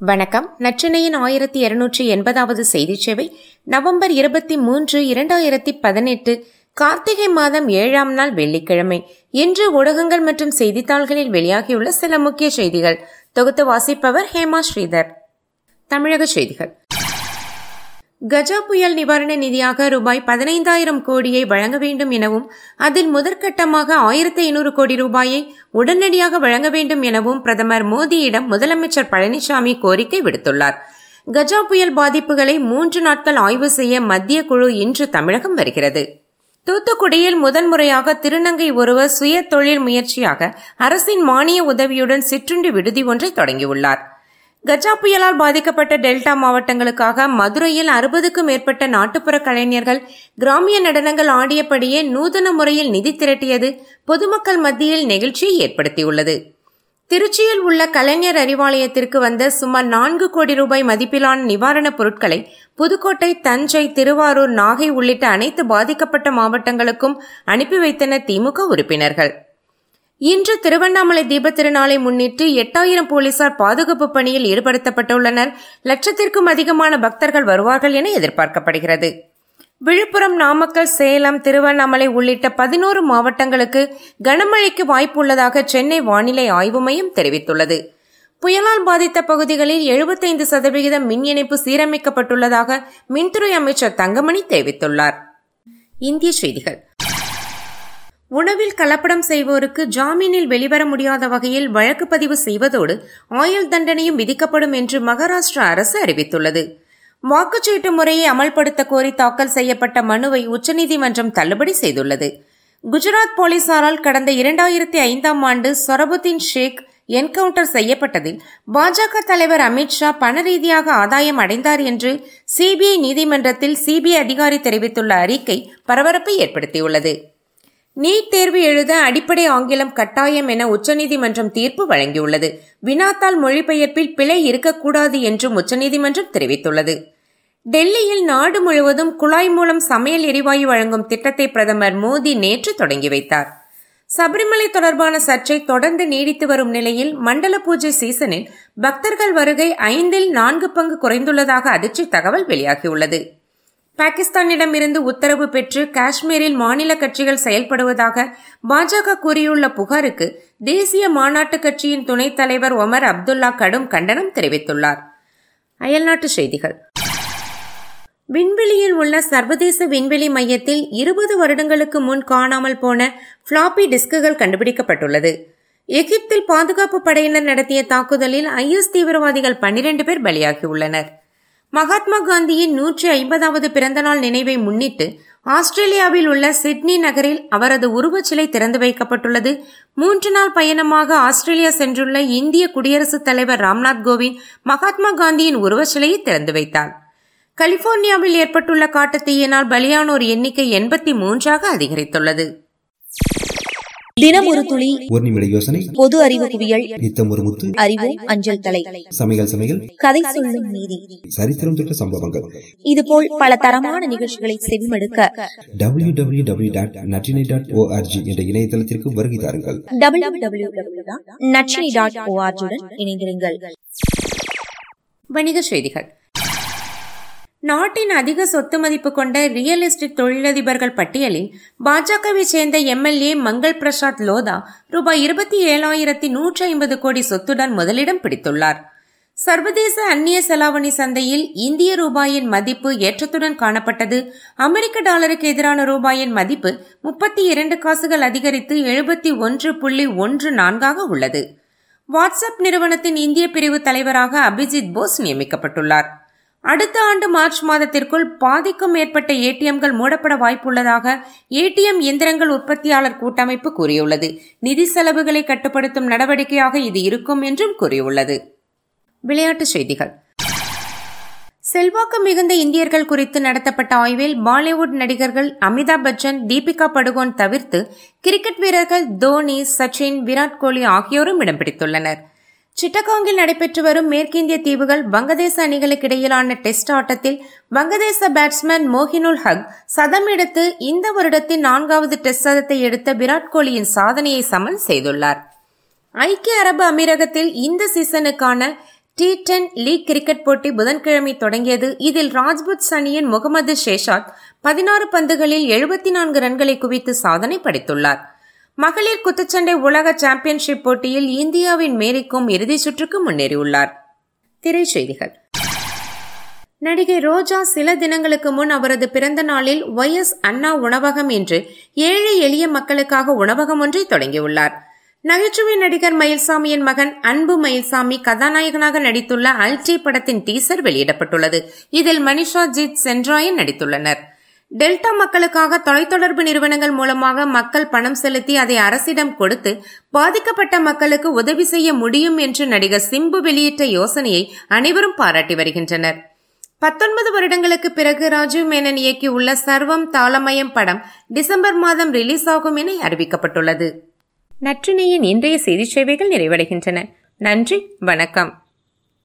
வணக்கம். நற்றினையின் ஆயிரத்தி இருநூற்றி எண்பதாவது செய்தி சேவை நவம்பர் இருபத்தி மூன்று இரண்டாயிரத்தி பதினெட்டு கார்த்திகை மாதம் ஏழாம் நாள் வெள்ளிக்கிழமை. இன்று ஊடகங்கள் மற்றும் செய்தித்தாள்களில் வெளியாகியுள்ள சில முக்கிய செய்திகள். தொகுத்து வாசிப்பவர் ஹேமா ஸ்ரீதர். தமிழக செய்திகள். கஜா புயல் நிவாரண நிதியாக ரூபாய் பதினைந்தாயிரம் கோடியை வழங்க வேண்டும் எனவும் அதில் முதற்கட்டமாக ஆயிரத்தி ஐநூறு கோடி ரூபாயை உடனடியாக வழங்க வேண்டும் எனவும் பிரதமர் மோடியிடம் முதலமைச்சர் பழனிசாமி கோரிக்கை விடுத்துள்ளார். கஜா புயல் பாதிப்புகளை மூன்று நாட்கள் ஆய்வு செய்ய மத்திய குழு இன்று தமிழகம் வருகிறது. தூத்துக்குடியில் முதன்முறையாக திருநங்கை ஒருவர் சுய தொழில் முயற்சியாக அரசின் மானிய உதவியுடன் சிற்றுண்டி விடுதி ஒன்றை தொடங்கியுள்ளார். கஜா புயலால் பாதிக்கப்பட்ட டெல்டா மாவட்டங்களுக்காக மதுரையில் அறுபதுக்கும் மேற்பட்ட நாட்டுப்புற கலைஞர்கள் கிராமிய நடனங்கள் ஆடியபடியே நூதன முறையில் நிதி திரட்டியது பொதுமக்கள் மத்தியில் நெகிழ்ச்சியை ஏற்படுத்தியுள்ளது. திருச்சியில் உள்ள கலைஞர் அறிவாலயத்திற்கு வந்த சுமார் நான்கு கோடி ரூபாய் மதிப்பிலான நிவாரணப் பொருட்களை புதுக்கோட்டை தஞ்சை திருவாரூர் நாகை உள்ளிட்ட அனைத்து பாதிக்கப்பட்ட மாவட்டங்களுக்கும் அனுப்பி வைத்தன திமுக உறுப்பினர்கள். இன்று திருவண்ணாமலை தீப திருநாளை முன்னிட்டு எட்டாயிரம் போலீசார் பாதுகாப்பு பணியில் ஈடுபடுத்தப்பட்டுள்ளனர். லட்சத்திற்கும் அதிகமான பக்தர்கள் வருவார்கள் என எதிர்பார்க்கப்படுகிறது. விழுப்புரம் நாமக்கல் சேலம் திருவண்ணாமலை உள்ளிட்ட பதினோரு மாவட்டங்களுக்கு கனமழைக்கு வாய்ப்பு உள்ளதாக சென்னை வானிலை ஆய்வு மையம் தெரிவித்துள்ளது. புயலால் பாதித்த பகுதிகளில் எழுபத்தைந்து சதவிகிதம் மின் இணைப்பு சீரமைக்கப்பட்டுள்ளதாக மின்துறை அமைச்சர் தங்கமணி தெரிவித்துள்ளார். இந்திய செய்திகள். உணவில் கலப்படம் செய்வோருக்கு ஜாமீனில் வெளிவர முடியாத வகையில் வழக்கு பதிவு செய்வதோடு ஆயுள் தண்டனையும் விதிக்கப்படும் என்று மகாராஷ்டிரா அரசு அறிவித்துள்ளது. வாக்குச்சீட்டு முறையை அமல்படுத்த கோரி தாக்கல் செய்யப்பட்ட மனுவை உச்சநீதிமன்றம் தள்ளுபடி செய்துள்ளது. குஜராத் போலீசாரால் கடந்த இரண்டாயிரத்தி ஐந்தாம் ஆண்டு சொரபுத்தீன் ஷேக் என்கவுண்டர் செய்யப்பட்டதில் பாஜக தலைவர் அமித்ஷா பண ரீதியாக ஆதாயம் அடைந்தார் என்று சிபிஐ நீதிமன்றத்தில் சிபிஐ அதிகாரி தெரிவித்துள்ள அறிக்கை பரபரப்பை ஏற்படுத்தியுள்ளது. நீட் தேர்வு எழுத அடிப்படை ஆங்கிலம் கட்டாயம் என உச்சநீதிமன்றம் தீர்ப்பு வழங்கியுள்ளது. வினாத்தால் மொழிபெயர்ப்பில் பிழை இருக்கக்கூடாது என்றும் உச்சநீதிமன்றம் தெரிவித்துள்ளது. டெல்லியில் நாடு முழுவதும் குழாய் மூலம் சமையல் எரிவாயு வழங்கும் திட்டத்தை பிரதமர் மோடி நேற்று தொடங்கி வைத்தார். சபரிமலை தொடர்பான சர்ச்சை தொடர்ந்து நீடித்து வரும் நிலையில் மண்டல பூஜை சீசனில் பக்தர்கள் வருகை ஐந்தில் நான்கு பங்கு குறைந்துள்ளதாக அதிர்ச்சி தகவல் வெளியாகியுள்ளது. பாகிஸ்தானிடம் இருந்து உத்தரவு பெற்று காஷ்மீரில் மாநில கட்சிகள் செயல்படுவதாக பாஜக கூறியுள்ள புகாருக்கு தேசிய மாநாட்டு கட்சியின் துணைத் தலைவர் ஒமர் அப்துல்லா கடும் கண்டனம் தெரிவித்துள்ளார். அயல்நாட்டு செய்திகள். விண்வெளியில் உள்ள சர்வதேச விண்வெளி மையத்தில் இருபது வருடங்களுக்கு முன் காணாமல் போன பிளாப்பி டிஸ்குகள் கண்டுபிடிக்கப்பட்டுள்ளது. எகிப்தில் பாதுகாப்பு படையினர் நடத்திய தாக்குதலில் ஐஎஸ் தீவிரவாதிகள் பன்னிரண்டு பேர் பலியாகியுள்ளனர். மகாத்மா காந்தியின் நூற்றி ஐம்பதாவது பிறந்தநாள் நினைவை முன்னிட்டு ஆஸ்திரேலியாவில் உள்ள சிட்னி நகரில் அவரது உருவச்சிலை திறந்து வைக்கப்பட்டுள்ளது. மூன்று நாள் பயணமாக ஆஸ்திரேலியா சென்றுள்ள இந்திய குடியரசுத் தலைவர் ராம்நாத் கோவிந்த் மகாத்மா காந்தியின் உருவச்சிலையை திறந்து வைத்தார். கலிபோர்னியாவில் ஏற்பட்டுள்ள காட்டுத்தீயினால் பலியானோர் எண்ணிக்கை எண்பத்தி மூன்றாக அதிகரித்துள்ளது. தினம் ஒரு துளி ஒரு நிமிட யோசனை பொது அறிவு குவியல் நித்தம் ஒரு முத்து அறிவு அஞ்சல் தலை சமையல் சமையல் கதை சொல்லும் நீதி. சரித்திரம் தொட்ட சம்பவங்கள். இதுபோல் பல தரமான நிகழ்ச்சிகளை செவிமடுக்க W W W dot Natrinai dot O R G என்ற இணையதளத்திற்கு வருகை தாருங்கள். டபிள்யூ டபிள்யூ டபிள்யூ நச்சினி டாட் ஓஆர்ஜியுடன் இணைந்திருங்கள். வணிக செய்திகள். நாட்டின் அதிக சொத்து மதிப்பு கொண்ட ரியல் எஸ்டேட் தொழிலதிபர்கள் பட்டியலில் பாஜகவை சேர்ந்த எம்எல்ஏ மங்கள் பிரசாத் லோதா ரூபாய் இருபத்தி ஏழாயிரத்தி நூற்றி ஐம்பது கோடி சொத்துடன் முதலிடம் பிடித்துள்ளார். சர்வதேச அந்நிய செலாவணி சந்தையில் இந்திய ரூபாயின் மதிப்பு ஏற்றத்துடன் காணப்பட்டது. அமெரிக்க டாலருக்கு எதிரான ரூபாயின் மதிப்பு முப்பத்தி இரண்டு காசுகள் அதிகரித்து எழுபத்தி ஒன்று புள்ளி ஒன்று நான்காக உள்ளது. வாட்ஸ்அப் நிறுவனத்தின் இந்திய பிரிவு தலைவராக அபிஜித் போஸ் நியமிக்கப்பட்டுள்ளார். அடுத்த ஆண்டு மார்ச் மாதத்திற்குள் பாதிக்கும் மேற்பட்ட ஏடிஎம்கள் மூடப்பட வாய்ப்புள்ளதாக ஏடிஎம் இயந்திரங்கள் உற்பத்தியாளர் கூட்டமைப்பு கூறியுள்ளது. நிதி செலவுகளை கட்டுப்படுத்தும் நடவடிக்கையாக இது இருக்கும் என்றும் கூறியுள்ளது. விளையாட்டுச் செய்திகள். செல்வாக்கு மிகுந்த இந்தியர்கள் குறித்து நடத்தப்பட்ட ஆய்வில் பாலிவுட் நடிகர்கள் அமிதாப் பச்சன் தீபிகா படுகோன் தவிர்த்து கிரிக்கெட் வீரர்கள் தோனி சச்சின் விராட் கோலி ஆகியோரும் இடம்பிடித்துள்ளனர் சிட்டகாங்கில் நடைபெற்று வரும் மேற்கிந்திய தீவுகள் வங்கதேச அணிகளுக்கு இடையிலான டெஸ்ட் ஆட்டத்தில் வங்கதேச பேட்ஸ்மேன் மோஹினுல் ஹக் சதம் எடுத்து இந்த வருடத்தின் நான்காவது டெஸ்ட் சதத்தை எடுத்த விராட் கோலியின் சாதனையை சமன் செய்துள்ளார். ஐக்கிய அரபு அமீரகத்தில் இந்த சீசனுக்கான டி டென் லீக் கிரிக்கெட் போட்டி புதன்கிழமை தொடங்கியது. இதில் ராஜ்புத் அணியின் முகமது ஷேஷாத் பதினாறு பந்துகளில் எழுபத்தி நான்கு ரன்களை குவித்து சாதனை படைத்துள்ளார். மகளிர் குத்துச்சண்டை உலக சாம்பியன்ஷிப் போட்டியில் இந்தியாவின் மேரிக்கும் இறுதிச் சுற்றுக்கு முன்னேறியுள்ளார். திரைச்செய்திகள். நடிகை ரோஜா சில தினங்களுக்கு முன் அவரது பிறந்த நாளில் ஒய் எஸ் அண்ணா உணவகம் என்று ஏழை எளிய மக்களுக்காக உணவகம் ஒன்றை தொடங்கியுள்ளார். நகைச்சுவை நடிகர் மயில்சாமியின் மகன் அன்பு மயில்சாமி கதாநாயகனாக நடித்துள்ள அல்டி படத்தின் டீசர் வெளியிடப்பட்டுள்ளது. இதில் மனிஷா ஜித் சென்ட்ராயன் நடித்துள்ளனர். டெல்டா மக்களுக்காக தொலைத்தொடர்பு நிறுவனங்கள் மூலமாக மக்கள் பணம் செலுத்தி அதை அரசிடம் கொடுத்து பாதிக்கப்பட்ட மக்களுக்கு உதவி செய்ய முடியும் என்று நடிகர் சிம்பு வெளியிட்ட யோசனையை அனைவரும் பாராட்டி வருகின்றனர். பத்தொன்பது வருடங்களுக்கு பிறகு ராஜீவ் மேனன் இயக்கியுள்ள சர்வம் தாளமயம் படம் டிசம்பர் மாதம் ரிலீஸ் ஆகும் என அறிவிக்கப்பட்டுள்ளது. நற்றினையின் இன்றைய செய்தி சேவைகள் நிறைவடைகின்றன. நன்றி வணக்கம்.